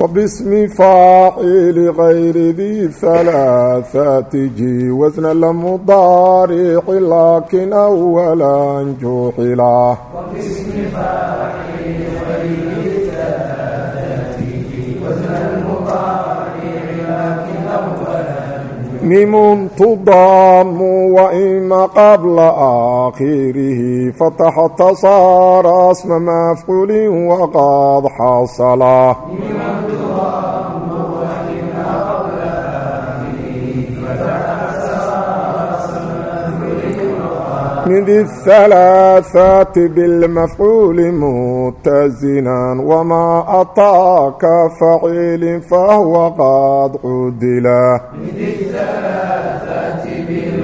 وباسم فاعل غير ذي ثلاثة جي وزن المضارع لكن أولا جوحلا وباسم فاعل غير ذي ثلاثة جي وزن المضارع لكن أولا ميم تضام وإما قبل آخره فتحت صار اسم مفعول وقد حصل من ذي الثلاثة بالمفعول متزنا وما أطاك فعيل فهو قد عدلا من الثلاثة بالمفعول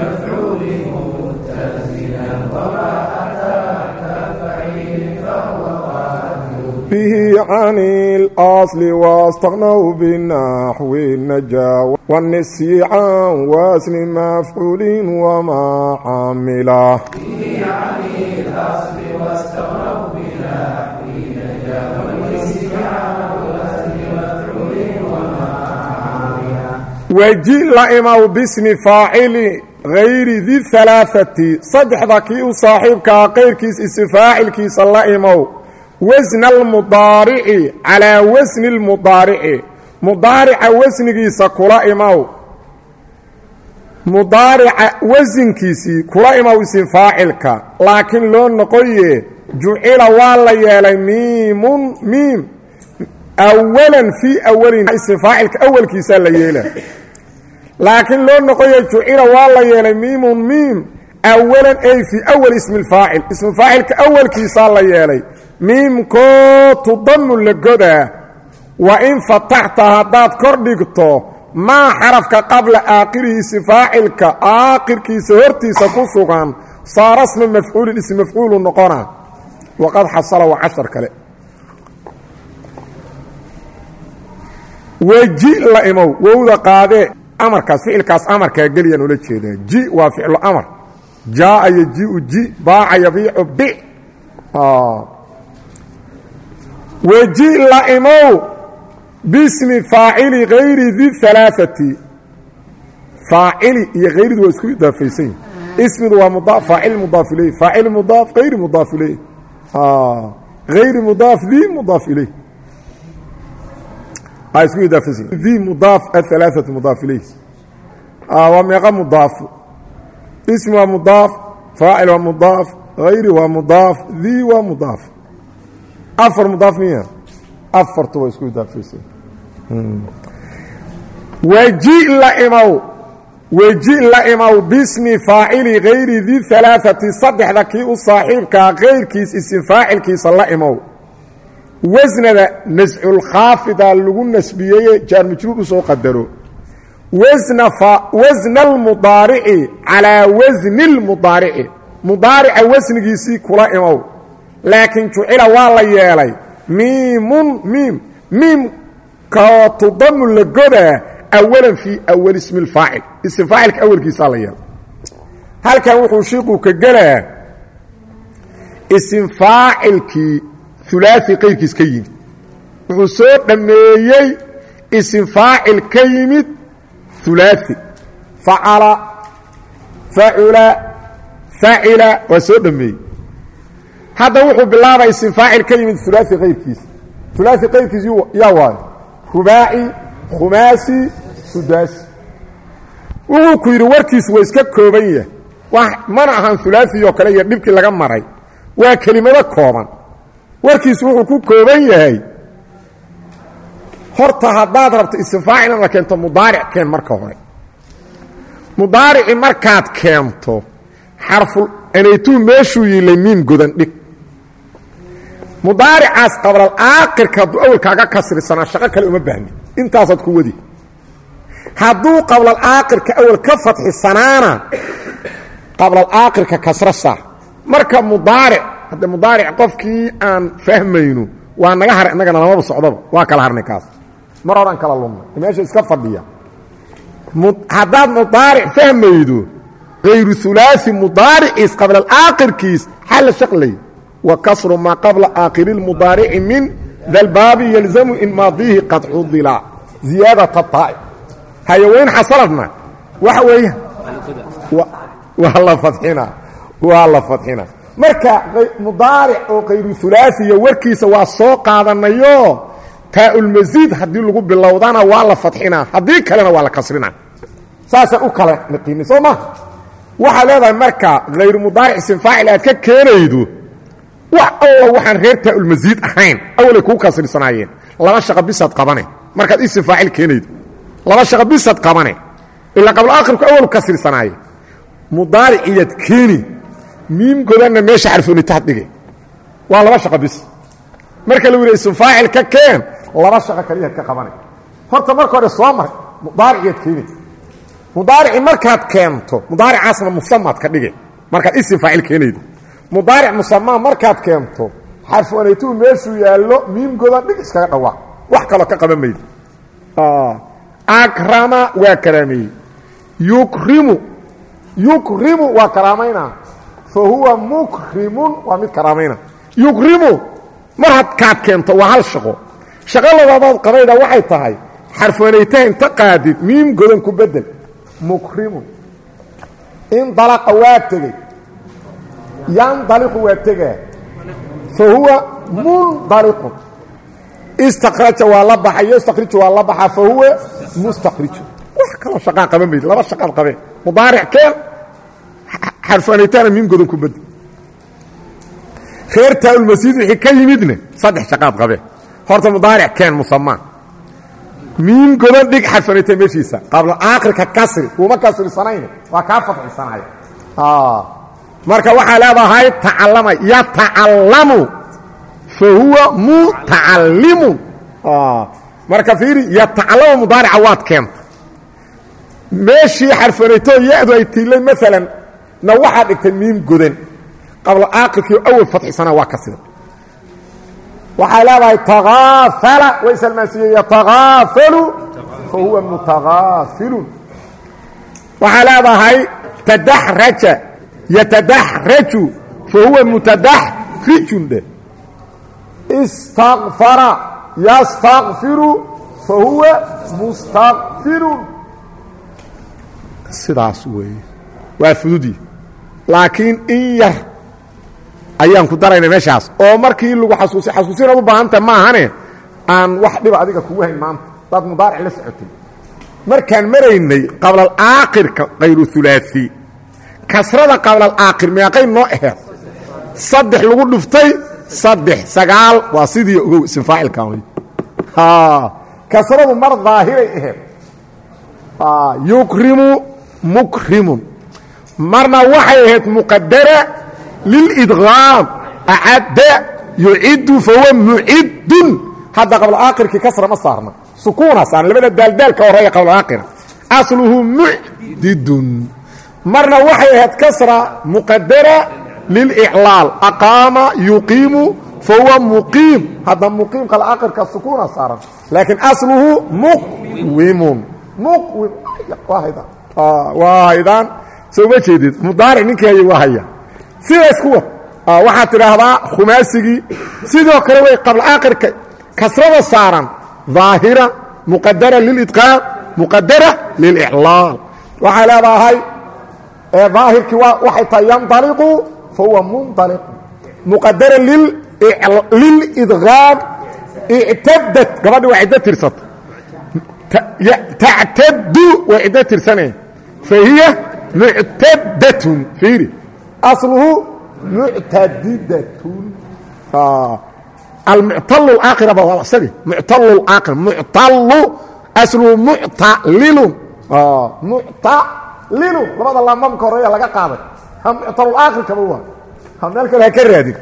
به عن الأصل واستغنوا بالنحو النجا والنسي عن وزن مفعول وما عملا به عن الأصل واستغنوا بنحو نجا والنسي عن وزن مفعول وما weji la imaw bismi faacili hayri di halaaati saddexda kii u saaxiibkaa qayrkiis isi faacilkiisa la imow wasna almudaarici calaa wasni lmudaarici mudaarica wasnigiisa kula imow mudaarica wasinkiisii kula imow isin faacilka. Laakiin loo noqoye jucila waa la yeelay miimun miim. Awalan fii awalin isin faacilka awalkiisaa la yeela. Laakiin loo noqoya jucila waa la yeelay miimun miim. Awalan ay fii awal ismi lfaacil ismu faacilka awalkiisaa la yeelay miimkoo tudamu la godaa wa in fataxta haddaad kor dhigto maa xarafka qabla aakhirihi ismi faacilka aakhirkiisa hortiisa ku sugan saara sma mafcuulin ism mafcuulu noqona. Waqad xasala waa cashar kale. Weji la imow wowda qaadee amarkaas ficilkaas amarkaa geliyaan ula jeedaa ji waa ficlu amar. Jaaa yajiu ji baaca yabiicu bi weji la imow bismi faacili hayri di halaaati faacili iyo hayridu waa isku idaafaysan. Yihin ismidu waa mudaaf faacil mudaaf iley faacil mudaaf hayri mudaaf iley hayri mudaaf di mudaaf iley isku idaafaysan. Di mudaaf ahalaaثatu mudaaf iley waa meeqa mudaafu ismi waa mudaaf faacil waa mudaaf hayri waa mudaaf di waa mudaaf afar mudaaf miya? Afartu waa isku idaafaysan weji la imow weji la imow bismi faacili hayri di halaaثati saddexda kii u saaxiibkaa kayrkiis isin faacilkiisa la imow wasnada nasculkhaafida lagu nasbiyeye jaar majruur u soo qadaro. Wasna almudaarici calaa wasni lmudaarici mudaarica wasnigiisii kula imow laakiin jucila waa la yeelay. Miimun miim miimkoo tudamu la godaa awalan fii awal ismi lfaacil ism faacilka awalkiisaa la yeelay. Halkan wuxuu shiiquu ka gelaa isim faacilkii ulaai qayrkiis ka yimid. Wuxuu soo dhammeeyey isim faacil ka yimid ulaai facala facula facila waa soo dhammeeyey hadda wuxuu bilaabay isim faacil ka yimid ulaai qayrkiis ulaai qayrkiis yaa waayo rubaaci khumaasi sudaasi. Wuxuu ku yidhi warkiisu waa iska kooban yahay. Mana ahan ulaai oo kale iyo dhibkii laga maray. Waa kelimado kooban. Warkiisu wuxuu ku kooban yahay. Horta haddaad rabto ismfaacil inaad keento mudaaric keen marka hore. Mudaarici markaad keento xarful anaytuu meeshuu yiilay miim godan dhig mudaaricaas qablalaakirka hadduu awelkaaga kasrisanaa shaqo kale uma baahni intaasaad ku wadi. Hadduu qablalaakirka awel ka fadxisanaana qablalaakirka kasro saar marka mudaaric hadde mudaaric qofkii aan fahmayno waa naga har innagana lamaba socdaba waa kala harnay kaas. Mar horaan kala lumnay meesha iska fadhiya. Haddaad mudaaric fahmaydo hayru ulaai mudaariciis qabla aakirkiis xalla shaqlay wa kasru maa qabla aakhiri اmudaarici min dalbaabi yalzamu in maadiihi qad xudila ziyaadata taai hayaweyn xasaladna. Waxa weeye. Waa la fadxina. Waa la fadxina. Marka mudaaric oo khayru ulaaiya warkiisa waa soo qaadanayo taaulmasiid haddii lagu bilowdana waa la fadxinaa haddii kalena waa la kasrina. Saasaan u kala naqiinay soo ma? Waxaa leedahay marka hayru mudaaric sinfaacil aad ka keenaydo wax alla waxaan reer taaulmasiid ahayn. Awalay kuu kasrisanaayeen laba shaqa bisaad qabane. Markaad i sinfaacil keenaydo. Laba shaqa bisaad qabane. Ilaa qabla akhirku awalu kasrisanaaye mudaaric iyaad keeni. Miimgodanna meesha xarfoonitaad dhige waa laba shaqa bis. Marka la wila sinfaacil ka keen. Laba shaqo kaliyaad ka qabane. Horta marka hore soo mar mudaaric iyaad keeni. Mudaarici markaad keento mudaaricaasna musamaad ka dhige markaad isim faacil keenaydo mudaaric musamaa markaad keento xarfuanaytuu meeshuu yaallo miimgodan dhig iskaga dhawaaq wax kaloo ka qaban maydo akrama waa karaameeyey. Yukrimu yukrimu waa karaamayna fa huwa mukrimun waa mid karaamayna yukrimu mar hadkaad keento waa hal shaqo. Shaqo labaabaad qabayda waxay tahay xarfuanaytaha inta qaadid miim godan ku bedel. Mukrimun indalaqa waa tegey yandaliqu waa tegaa fa huwa mundaliqun istakraja waa la baxa yostakriju waa la baxaa fa huwa mustakriju wax kaloo shaqaa qaban maydi laba shaqaad qabeen. Mudaaric keen xarfuanaytahana miim godan ku bedel reer taaulmasiid wixii ka yimidna saddex shaqaad qabeen. Horta mudaaric keen musamaa miim godan dhig xarfanayta meeshiisa. Qabla aakhirka kasri kuuma kasrisanayn waa kaa fadxisanaya marka waxaa leedahay tacallama yatacallamu fa huwa mutacallimun marka fiiri yatacallamu mudaarica waad keenta meeshii xarfanaytoo ya-du ay tiilay maalan na waxaad dhigtay miim godan. Qabla aakhirkii awal fadxisanaa waa kasri waxay leedahay takaafala way salmaansiiye yatakaafalu fa huwa mutakaafilun waxay leedahay tadaxraja yatadaxraju fa huwa mutadaxrijun dheh istakfara yastakfiru fa huwa mustakfirun sidaas weeye waa fududi laakiin in yar ayaan ku darayna meeshaas oo markii lagu xasuusi xasuusinaad u baahanta maahane aan wax dhiba adiga kugu hayn maanta. Daad mudaaric la socotay. Markaan maraynay qablalaakirka kayru ulaai kasrada qablalaakir meeqay noo aheed saddex lagu dhuftay saddex sagaal waa sidii ogow isinfaacilkan kasradu mar daahiray aheed yukrimu mukrimun. Marna waxay ahayd muqadara lilidqaam acadda yuciddu fahuwa muciddun hadda qabla aakhirkii kasra ma saarna sukuuna saarna labada daaldaalka horreeya qabla aakhira asluhu mucdidun marna waxay ahayd kasra muqadara liliclaal aqaama yuqiimu fahuwa muqiim. Hadda muqiim qabla aakhirka sukuuna saaran laakiin asluhu muqwimun. Muqwim waa haydaan. Soo ma jeedid mudaaric ninkii haya waa haya sidaas ku wad waxaad tidhaahdaa khumaasigii sidoo kale way qabla aakhirka kasrada saaran daahira muqadara lilidqaam muqadara liliclaal. Waxay leedahay daahirkii waxay tahay yandaliqu fa huwa mundaliqu muqadara lilidqaam ictadad gabadhi waa ciddo tirsata. Tactadu waa ciddo tirsanee fa hiya muctadatun fiiri. Asluhu muctadidatun almuctalu aakhiraba waa isagi muctalu aakhir muctalu asluhu muctalilun muctalilun labada laamamka horreeya laga qaaday. Ha muctalul aakhirkaba waa meel kale ha ka raadin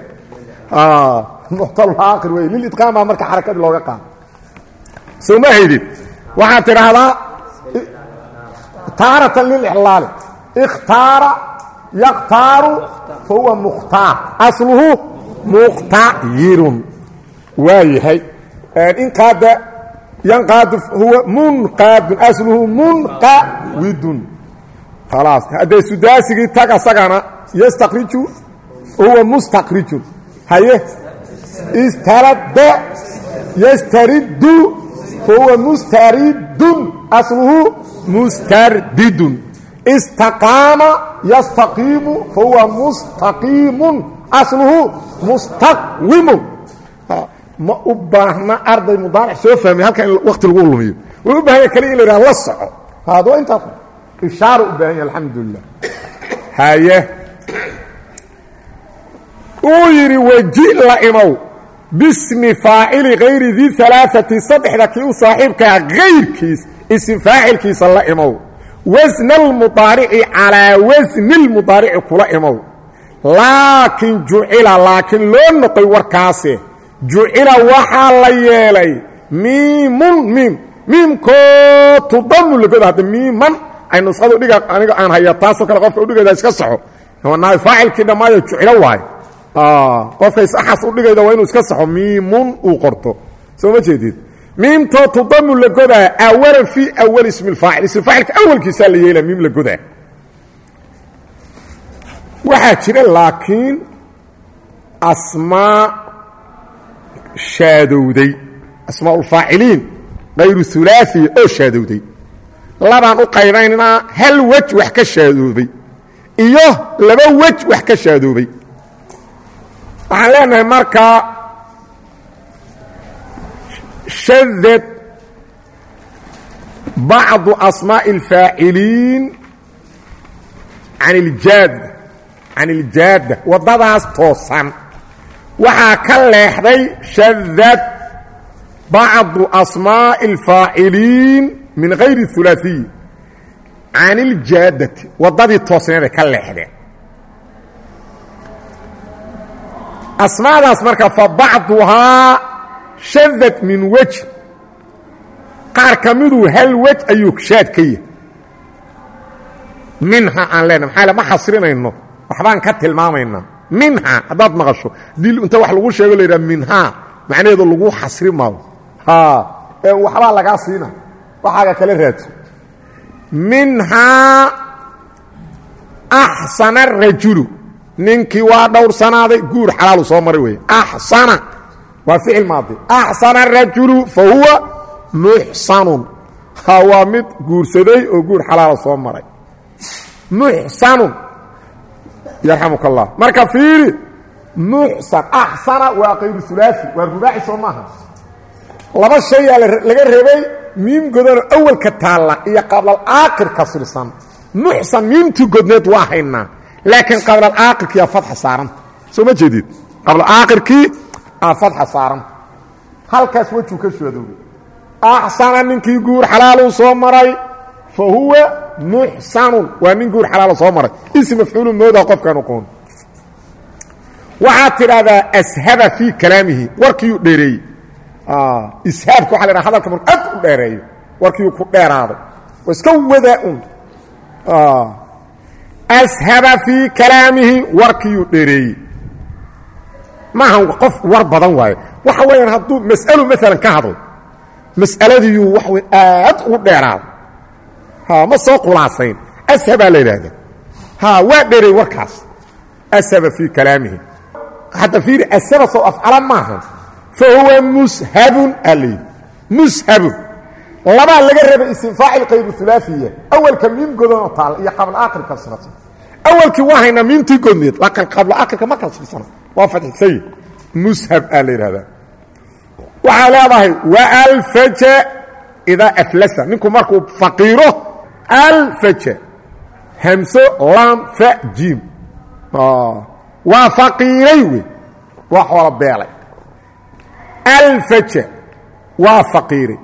muctalaakhir wey. Lilidqaam baa marka xarakadii looga qaada soo ma haydid waxaad tidhaahdaa taaratan lilixlaali ikhtaara yaktaaru fa huwa mukhtaar. Asluhu muqtayirun waa yahay inqaada yanqaadu huwa munqaadun. Asluhu munqawidun haddee sudaasigii tag asagana yastakriju huwa mustaqrijun haye istarada yastariddu fahuwa mustaridun asluhu mustardidun istaqaama yastaqiimu fahuwa mustaqiimun asluhu mustaqwimun ma u baahna arday mudaaric soo fahmay halkan in wakti lagu lumiyo way u baahan ya kali in la yidhaha la soco haad waa ishaara u baahan ya alxamdulilah haye uu yidhi weji la imow bismi faacili hayri dii alaaati saddexda kii u saaxiibkaa kayrkiis isim faacilkiisa la imow. Wasna almudaarici calaa wasni lmudaarici kula imow. Laakiin jucila laakiin loo noqoy warkaase jucila waxaa la yeelay miimun miim miimkoo tudamu lagoda hadda miiman ay nusadu dhiga aniga aan haya taasoo kale qofka udhigayda iska saxo faacilkii dhammaayo jucilo waayo qofkay saxaas u dhigayda waa inuu iska saxo miimun uu qorto. Soo ma jeedid? Miimtoo tudamu la godaa awalan fii awal ismi faacil ismi faacilka awalkiisaa la yeela miim la godaa. Waxaa jira laakiin asmaa shaadowday. Asmaa ulfaaciliin kayru hulaaثiya oo shaadowday labaan u qaybaynaa hal wej wax ka shaadoobay iyo laba wej wax ka shaadoobay waxaan leenahay markaa shadad bacdu asmaaءi اlfaaciliin an iljaad can iljaadda waddadaas toosan waxaa ka leexday shadad bacdu asmaaءi اlfaaciliin min hayri hulaaثiyi can iljaadati waddadii toosneeday ka leexdeen asmaadaas marka fa bacduhaa shadad min wej qaar ka hal wej ayuu shaad minha aan leenahay maxaa le ma xasrinayno waxbaan ka tilmaamaynaa. Minha haddaad maqasho dil inta wax lagu sheego la yidhaha minhaa macnaheedu lagu xasri maayo. Ee waxbaa lagaa siina waxaaga kala raadso minhaa axsana rajulu. Ninkii waa dhowrsanaaday guur xalaalu soo maray weeye. Axsana waa ficil maadi. Axsana rajulu fa huwa muxsanun. Ha waa mid guursaday oo guur xalaala soo maray. Muxsanun. Yarxamuka allah marka fiiri muxsan. Axsana waa kayru hulaafi waa rubaaci soo maaha laba shayaa laga rabay miim godanoo awalka taalla iyo qablalaakirka silsan muxsan miimtii godneed waa haynaa laakiin qablalaakirkiiaa fadxa saaranta soo ma jeedid? Qablaaakirkii aa fadxa saaranta halkaas wejuu ka shoodoobay axsana ninkii guur xalaaluu soo maray fa huwa muxsanun. Waa nin guur xalaala soo maray. Isi mafcuulu moodaa qofkaan oqoon waxaad tidhaahdaa ashaba fii kalaamihi. Warkiiuu dheereeyey ishaabka waxa la dhaha hadalka marku aad u dheereeyo warkiiuu ku dheeraaday. Waa iska wadaa un. Ashaba fii kalaamihi warkiiyuu dheereeyey. Maaha qof war badan waayo waxa weeyaan hadduu mas'alu maalan ka hadlo mas'aladiiyuu wax weyn aad ugu dheeraaday. Ha ma soo khulaasayn. Ashabaa la yidhaahda. Ha waa dheereey warkaas. Ashaba fii kalaamihi. Hadda fiiri ashaba soo afcala maaha fa huwa mushabun aa la yidhi mushabun labaa laga rabay isim faacil kayru hulaafiya awalka miim godanoo taal iyo qabla aakhirka sirsan awalkii waa haynaa miimtii godneed laakiin qabla aakhirka ma kala sirsana waa fadxisay mushab aa la yidhahdaa waxaa leedahay wa alfaja idaa aflasa ninku markuu faqiiro alfaja hamso lam fa jiim waa faqiiray wey waa xoola beelay alfaja waa faqiiray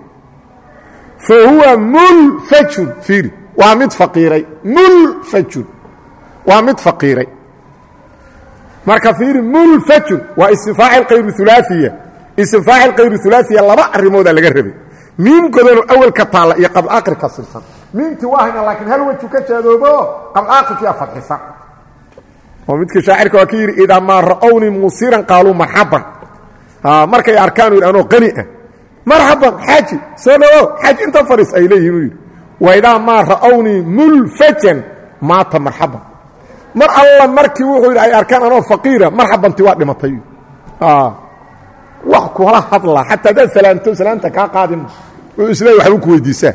fa huwa mulfajun fiiri waa mid faqiiray. mulfajun waa mid faqiiray. marka fiiri mulfajun waa ismfaacil kayru ulaaiya ismfaacil kayru ulaaiya laba arrimoodaa laga rabay. miimkoodanu awelka taalla iyo qabl aqri ka sirsan miimtii waa hayna laakiin hal wejhu ka jeedoobo qabl aqrikiia fadxisan oo midkii shaacirka waa ka yidhi idaa maa ra'ownii muusiran qaaluu marxaban markay arkaan anoo qani ah. Marxaban xaaji soo dhawow xaaji inta fadhiis ay leeyihiin uu yidhi. Wa idaa maa ra'ownii mulfajan maata marxaban mar alla markii wuxuu yidhi ay arkaan anoo faqiira marxabanti waa dhimatay. Wax kula hadlaa xataa haddaad salaanto salaanta kaa qaadima uu isleey waxbuu ku weydiisaa.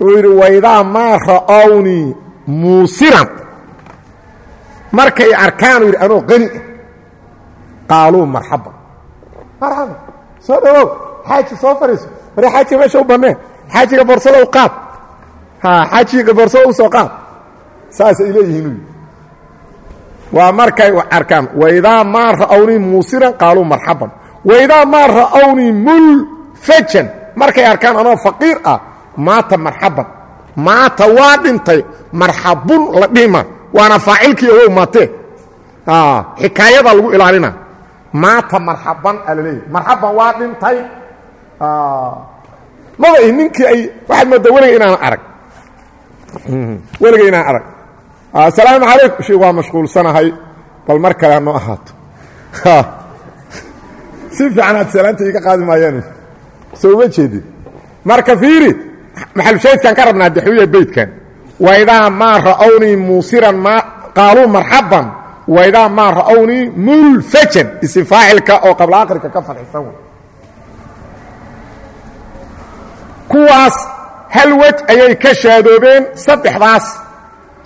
Uu yidhi waidaa maa ra'ownii muusiran markay arkaan uu yidhi anoo qani ah qaaluu marxaban marxaban soo dhawow xaaji soo fadhiiso mare xaajiga meesha u bannee xaajiga boorsada qaad xaajiga boorsada u soo qaad saasay leeyihiin waa markay arkaan waidaa maa ra'ownii muusiran qaaluu marxaban waidaa maa ra'ownii mulfajan markay arkaan anoo faqiir ah maata marxaban maata waa dhintay marxabun la dhihma waana faacilkii ogow maatee xikaayada lagu ilaalina maata marxaban aa laleeyahy marxaban waa dhintay maba ninkii ay waxaad moodaa weliga inaan arag. Weliga inaan arag. Asalaamu calaykum. Shi waa mashquulsanahay bal mar kale hanoo ahaato. Si fiican aad salaanta iga qaadi maayaan soo uma jeedin. Marka fiiri maxalushaydkan ka rabnaa daxwiya beydkan. Waidaa maa ra'ownii muusiran ma qaaluu marxaban waidaa maa ra'ownii mulfajan isim faacilka oo qabla akrika ka fadxisan wey kuwaas hal wej ayay ka shaadoobeen saddexdaas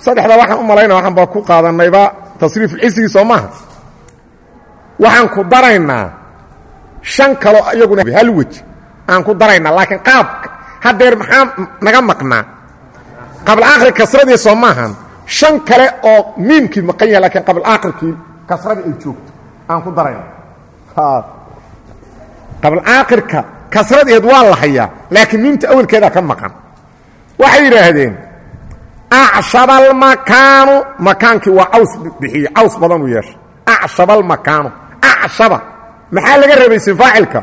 saddexda waxaan u malayna waxaan baa ku qaadannayba tasriifulcisrigii soo maaha waxaan ku daraynaa shan kaloo iyaguna hal wej aan ku daraynaa laakiin qaabka haddeer maxaa naga maqnaa qabl akhri kasradii soo maahan shan kale oo miimkii maqan yaha lakiin qabl aakhirkii kasradii ay joogto. Aan ku darayna qabl aakhirka kasradeed waa la hayaa laakiin miimta awelkeedaa ka maqan. Waxay yidhaahdeen acshaba almakaanu makaankii waa caws bixiye caws badanuu yeeshay acshaba almakaanu acshaba. Maxaa laga rabay sinfaacilka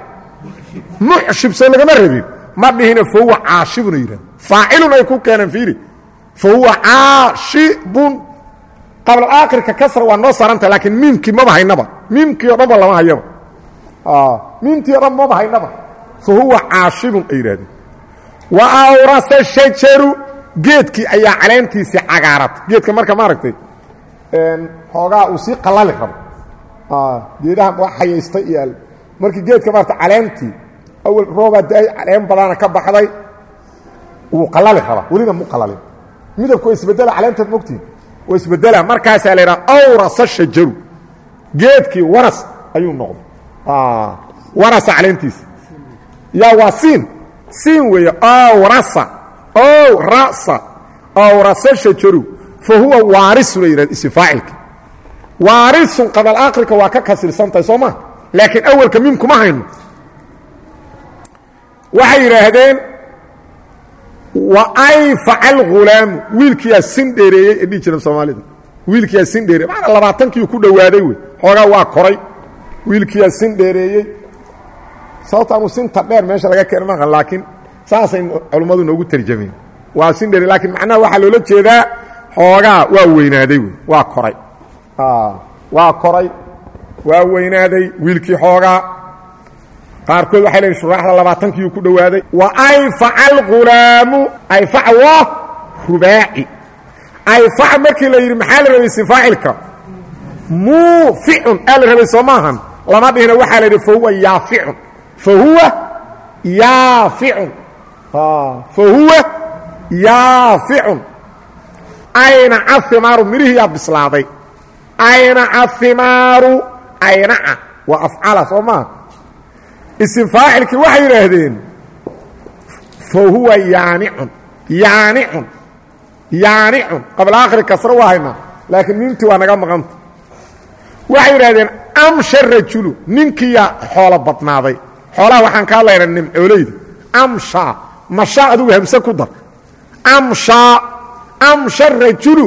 muxshib soo lagama rabin. Ma dhihina fa huwa caashibuna yidhahd faacilun ay ku keeneen fiiri fa huwa caashibun qabla aakhirka kasra waa noo saaranta laakiin miimkii maba haynaba miimkii o dhan ba lama hayaba miimtii o dhan maba haynaba fa huwa caashibun ay yidhahdeen wa awrasa shajaru geedkii ayaa caleentiisii cagaaratay geedka marka maaragtay xoogaa uu sii qalali rabo geedaha waa xayaystay iyo markii geedka maarata caleentii awal roobaa da'ay caleen badana ka baxday wuu qalali rabaa welina mu qalalin midabku isbedela caleenteed mogtiin waa isbedela markaasaa la yidhaha awrasa shajaru. Geedkii waras ayuu noqday. Warasa caleentiisa. Yaa waa siin. Siin weeye awrasa ow ra'sa awrasa shajaru. Fa huwa waarisun la yidhahda isim faacilka waarisun qabal aakhirka waa ka kasirsantahay soo maa laakiin awalka miim kuma hayno. Waxay yidhaahdeen wa ayfaca alghulaamu wiilkiyaa sin dheereeyey ee dhihi jiran soomaalida. Wiilkiyaa sin dheereeyey. Maana labaatankiiu ku dhowaaday wey. Xoogaa waa koray. Wiilkiyaa sin dheereeyey. Sababta anuu sinta dheer meesha laga keena maqan laakiin saasay culummadu noogu tarjameen waa sin dheerey laakiin macnaha waxaa loola jeedaa xoogaa waa weynaaday wey. Waa koray. Waa koray. Waa weynaaday wiilkii xoogaa qaarkood waxay leeyiin shuraaxda labaatankiiu ku dhowaaday wa ayfaca alghulaamu ayfaca waa rubaaci. Ayfaca markii la yidhi maxaa la rabay sifaacilka muuficun. Aa la rabay soo maahan. Lama dhihina waxaa la yidhi fa huwa yaaficun. Fa huwa yaaficun. Fa huwa yaaficun. Aynaca himaaru midhihiyaa bislaaday. Aynaca himaaru aynaca waa afcala soo maaha isim faacilkii waxay yidhaahdeen fa huwa yaanicun yaanicun yaanicun qabla akhri kasro waa haynaa laakiin miimtii waa naga maqanta. Waxay yidhahdeen amsha rajulu ninkiyaa xoolo badnaaday. Xoolaha waxaan ka hadlaynaa nimcooleyda amshaa mashaa adigu hamse ku dar. Amshaa amsha rajulu.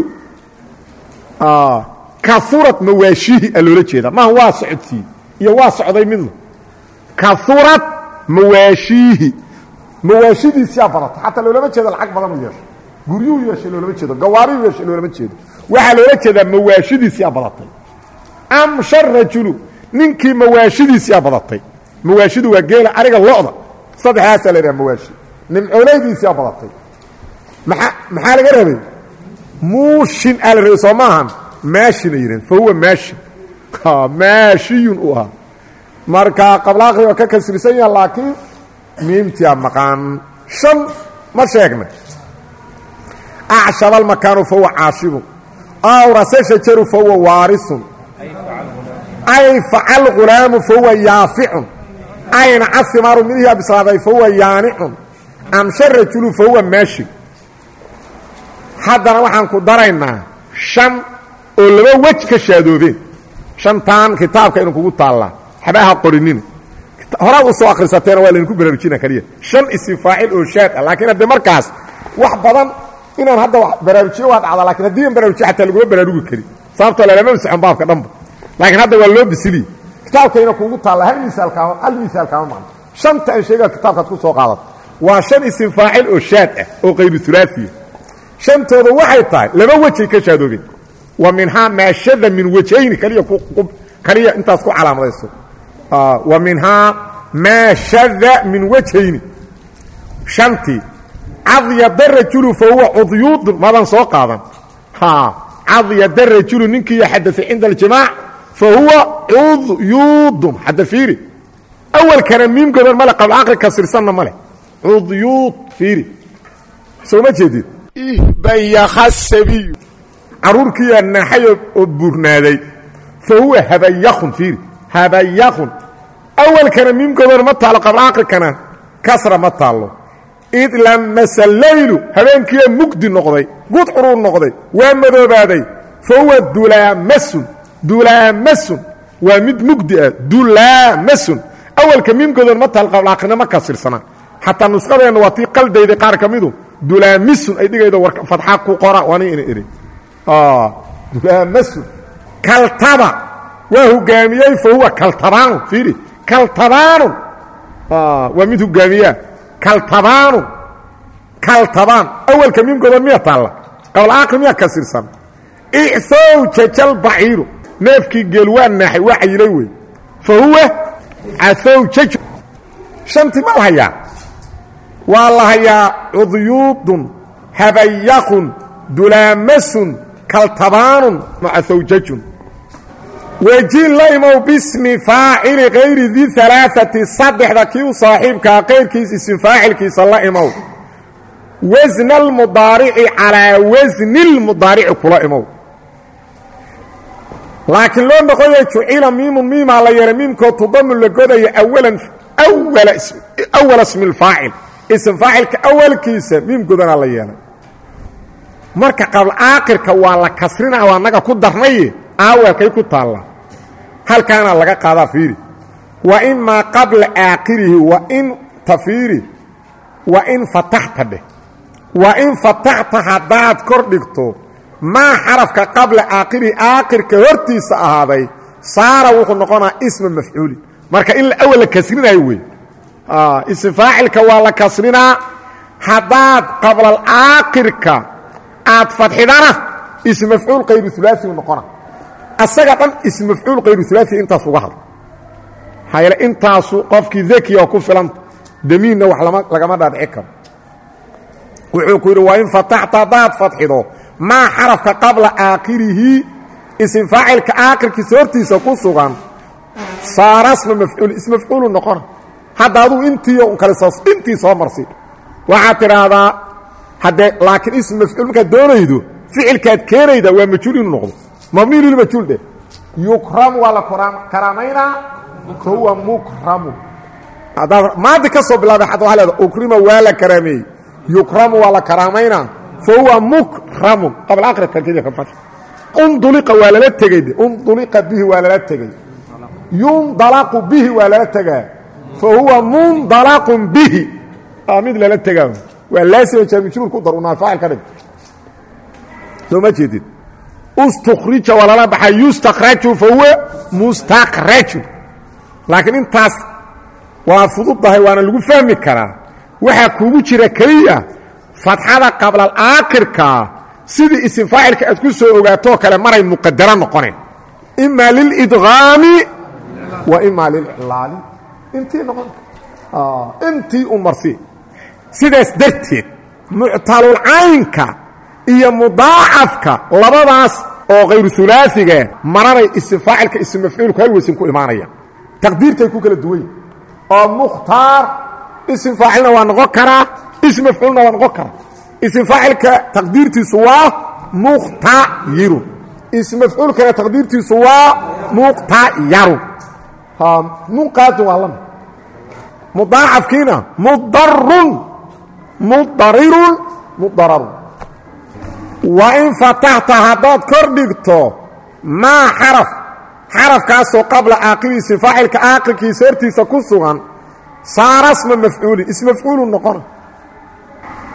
Kaurad mawaashihi a loola jeeda maaha waa socodsiiye iyo waa socday midna kaurad mawaashiihi mawaashidiisiyaa badata xataa loolama jeedo lacag badan u yeesho guryuhu yeeshay loolama jeedo gawaarihu yeeshay loolama jeedo waxaa loola jeedaa mawaashidiisiyaa badatay amsha rajulu ninkii mawaashidiisiyaa badatay mawaashidu waa geela ariga lo'da saddexdaasaa la yidhaha mawaashi nimcooleydiisiyaa badatay maa maxaa laga rabay muushin aa la rabay soo maahan maashina yidhahn fa huwa maashin maashiyun uu ahaa marka qablaaqi waa ka kasrisan yaha laakiin miimtiyaa maqaan. Shan ma sheegna. Acshaba almakaanu fa huwa caashibun awrase shajaru fa huwa waarisun. Ay facal ghulaamu fa huwa yaaficun ayna casimaaru midihii abislaaday fa huwa yaanicun amsha rajulu fa huwa maashin haddana waxaan ku daraynaa shan oo laba wej ka shaadoobeen shantaan kitaabka inu kugu taallaa xabaha qorinina horaad u soo akhrisateena waa laydinku baraarujina kaliya shan isim faacil oo shaad ah laakiin haddee markaas wax badan inaan hadda baraarujiyo waa dhacdaa laakiin haddii an baraarujiyo xataa laguma baraarugi karin. Sababtoo lalama masexon baabka dhanba. Laakiin hadda waa loo bisiliye kitaabkayna kuugu taalla hal misaal kaama hal misaal kaama maqno shanta aan sheegaa kitaabkaad ku soo qaadato waa shan isim faacil oo shaad ah oo qayru hulaafiya shantooda waxay tahay laba wejay ka shaadoobeen wa minhaa maa shada min wajhayni kaliya kaliya intaas ku calaamadayso wa minhaa maa shada min wajhayni shantii cadyada rajulu fa huwa cudyuudun madan soo qaadan cadyada rajulu ninkiiyo xadaay cinda aljimaac fa huwa cudyuudun hadda fiiri awalkana miim godan male qablaaqri kasirsanna male cudyuud fiiri soo ma jeedid ihbayakha sabiyu caruurkiiyaa naaxay oo buurnaaday fa huwa habayakun fiiri habayakun awalkana miim godan ma taalo qablaaqrikana kasra ma taallo id lamasa laylu habeenkiiya mugdi noqday gudcuruu noqday waa madoobaaday. Fa huwa dulaamasun dulaamasun waa mid mugdi ah dulaamasun awalka miimgodoon ma taal qablaaqrina ma kasirsana xataa nusqadeenna waa tii qaldayday qaar ka midu dulaamisun ay dhigaydo war fadxa ku qora waani ina idhi dulaamasun kaltaba waa hogaamiyey fa huwa kaltabaanun fiiri kaltabaanun waa mid hogaamiyaa. Kaltabaanu kaltabaan. Awalka miimkooda miya taalla? Qablaaqri miya kasirsan icow jajal baciiru. Neefkii geel waa naaxay waa cayilay wey fa huwa caow jaj shantii ma la hayaa waa la hayaa cudyuudun habayaqun dulaamasun kaltabaanun macahawjajun wejiin la imow bismi faacili kayri di alaaati saddexda kii u saaxiibkaa qayrkiis isim faacilkiisa la imow wasna almudaarici calaa wasni lmudaarici kula imow laakiin loo noqoya jucila miimun miimaa la yeehay miimkoo tudamu la godaya awalan awala ismi lfaacil ism faacilka awalkiisa miim godanaa la yeelay. Marka qabl aakhirka waa la kasrina waa annaga ku darnaye aawelkay ku taallaa halkaana laga qaadaa fiiri. Wa imaa qabla aakhirihi wa in tafiiri wa in fataxta dheh. Wa in fataxta haddaad kor dhigto maa xarafka qabla aakhirihi aakhirka hortiisa ahaaday saara wuxuu noqonaa isma mafcuulin marka in awal la kasrinayo wey ism faacilka waa la kasrinaa. Haddaad qablaalaakhirka aad fadxidana ism mafcuul kayru ulaasiu noqona asaga dhan ism mafcuul kayru ulaasi intaas uga hadla hayle intaasu qofkii dakiya ku filanta damiinna wax lagama dhaadhici karo. Wuxuu ku yidhi waa in fataxta haddaad fadxido maa xarafka qabla aakhirihi ism faacilka aakhirkiisa hortiisa ku sugan saara sma mafcuul ism mafcuulu noqona hadda aduu intii kale intii soo marsi. Waxaad tidhaahdaa haddee laakiin ism mafcuul markaad doonaydo ficilkaad keenayda waa majhuul inuu noqdo mabniy lilmajhuul dheh yukramu waa la karaamaynaa fa huwa mukramu. Haddaad maadi ka soo bilaabay xata waa leeda ukrima waa la karaameeyey yukramu waa la karaamaynaa fa huwa mukramun qabla akhirka keliya ka fadx unduliqa waa lala tegey de unduliqa bihi waa lala tegey yundalaqu bihi waa lala tegaa. Fa huwa mundalaqun bihi. Mid lala tegaa. Waa laasima jaamijruur ku dar unaa faacil ka dhig. Soo ma jeedid ustukhrija waa lala baxay yustakraju fa huwa mustakraju laakiin intaas waa fududdahay waana lagu fahmi karaa. Waxaa kuugu jira keliya fatxada qablalaakirkaa sidii isim faacilka aad ku soo ogaatoo kale maray muqadaro noqoneen ima lilidgaami wa ima liliclaali. Intii noqon intii u marsi. Sidaas darteed muctalulcaynka iyo mudaacafka labadaas oo khayru ulaaiga maranay isim faacilka isim mafcuulku hal weysin ku imaanaya. Taqdiirtay ku kala duwan oo mukhtaar faacilna waa noqon karaa ism mafcuulna waa noqon karaa isim faacilka taqdiirtiisu waa mukhtayirun ism mafcuulkana taqdiirtiisu waa muqhtayarun munqaadun waa lami mudaacafkiina mudarun mudarirun mudararun wa in fataxta haddaad kor dhigto maa xaraf. Xarafkaasoo qabla aaqiri isim faacilka aaqirkiisa hortiisa ku sugan saara sma mafcuulin ism mafcuulu noqona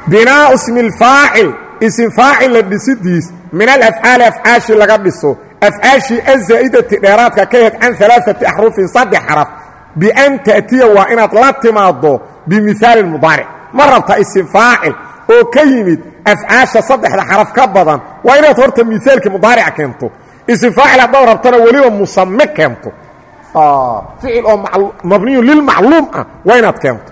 binaau ismi اlfaacil isim faacil dhisidiis min alafcaali afcaashi laga dhiso. Afcaashii azaa'idati dheeraadka ka hed can alaaثati axrufin saddex xaraf. Bian ta'tiya waa inaad la timaaddo bimihaalin mudaaric. Ma rabta isim faacil oo ka yimid afcaasha saddexda xaraf ka badan waa inaad horta miaalkii mudaarica keento. Isim faacil haddaad rabtana weliba musame keento. Ficil oo mabniyu lilmacluum ah waa inaad keento.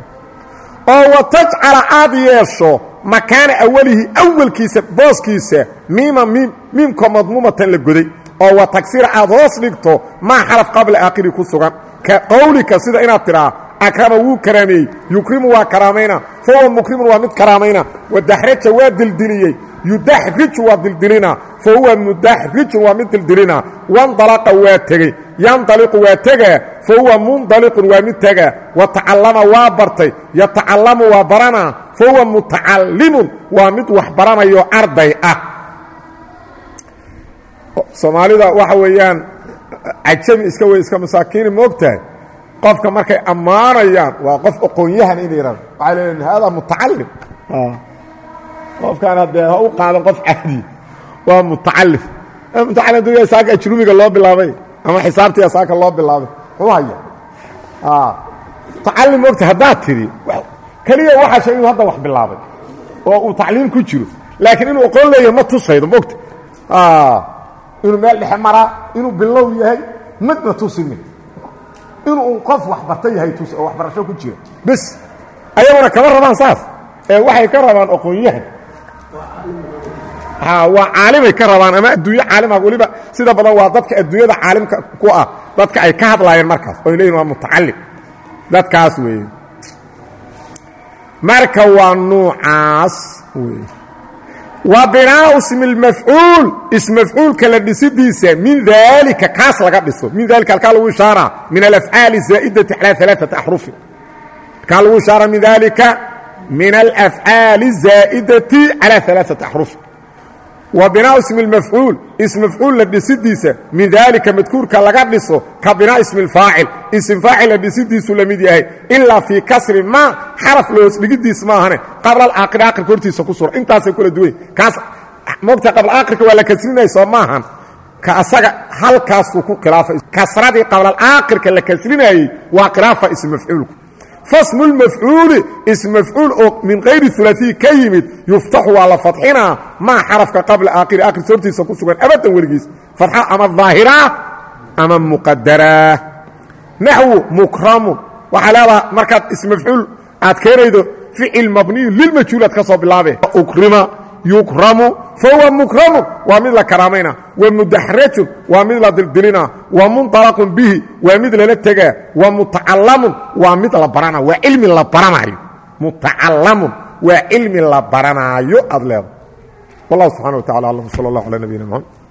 Oo wa tajcala aad yeesho makaana awalihi awalkiisa booskiisa miima miim miimkoo madmuumatan la goday. Oo wa tagsira aad hoos dhigto maa xaraf qabla aakhiri ku sugan. Ka qowlika sida inaad tidhaa akrama wuu karaameeyey yukrimu waa karaamayna fahuwa mukrimun waa mid karaamayna wadaxraja waa dildiliyey yudaxriju waa dildilina fa huwa mudaxrijun waa mid dildilina wandalaqa waa tegey yandaliqu waa tegaa fa huwa mundaliqun waa mid tegaa wa tacallama waa bartay yatacallamu waa baranaa fa huwa mutacallimun waa mid wax baranayo arday ah soomaalida waxa weeyaan cajami iska wey iska masaakiini moogtahay qofka markay ammaanayaan waa qof aqoon-yahan inay yidhahdo waxay leeyihiin haadaa mutacalim qofkaan haddee ha u qaadan qof caadi waa mutacalif mutacallim dunya saaka ajrumiga loo bilaabay ama xisaabtiya saaka loo bilaabay muxuu haya mutacallim moogta haddaad tidhi keliya waxaa sheeg inuu hadda wax bilaabay oo uu tacliim ku jiro. Laakiin inuu aqoon leeyahay ma tusaydo moogta inuu meel dhexe maraa inuu bilow yahay midna tusimi inuu qof waxbarta yahay tus oo waxbarasho ku jira bes ayaguna kama rabaan saas. Ee waxay ka rabaan aqoon-yahan waa caalimay ka rabaan ama adduunyo caalima weliba sida badan waa dadka adduunyada caalimka ku ah dadka ay ka hadlaayeen markaas. Oy leeyihiin waa mutacalim dadkaas weeye marka waa nuucaas weye wa binaau smi lmafcuul ismafcuulka la dhisidiisa min daalika kaas laga dhiso. Min daalika halkaa lagu ishaara min alafcaali zaa'idati calaa alaaati axrufin halkaa lagu ishaara min daalika min alafcaali zaa'idati calaa alaaati axrufin wa binaau ismi اlmafcuul ismafcuul la dhisidiisa min daalika madkuurka laga dhiso ka binaa ismi اlfaacil ism dhisidiisu la mid yahay ilaa fii kasri ma xaraf loos dhigidiis maahane qabla alaakir aakirka hortiisa ku sura intaasay kula duwany kaas moogta qabla aakirka waa la kasrinaya soo maahan ka asaga halkaasuu ku khilaafay kasradii qablalaakirka la kasrinayey waa khilaafa ism fasmu lmafcuuli ism mafcuul oo min kayri ulaaiyi ka yimid yuftaxu waa la fadxinaa maa xarafka qabla aakhiri aakhirkiisa hortiisa ku sugan abadan weligiis fadxa ama daahiraa ama muqadaraa naxwu mukramun waxaa leedaha markaad ism mafcuul aad keenaydo ficil mabniyu lilmajhuul aad ka soo bilaabe ukrima yukramu fahuwa mukramu waa mid la karaamayna wa mudaxrajun waa mid la dildilina wa munطalaqun bihi waa mid lala tegaa. Wa mutacalamun waa mid la barana waa cilmi la baranaayo. Mutacalamun waa cilmi la baranaayo. Aad leeda wallah wa tacala alam. Sal allah alى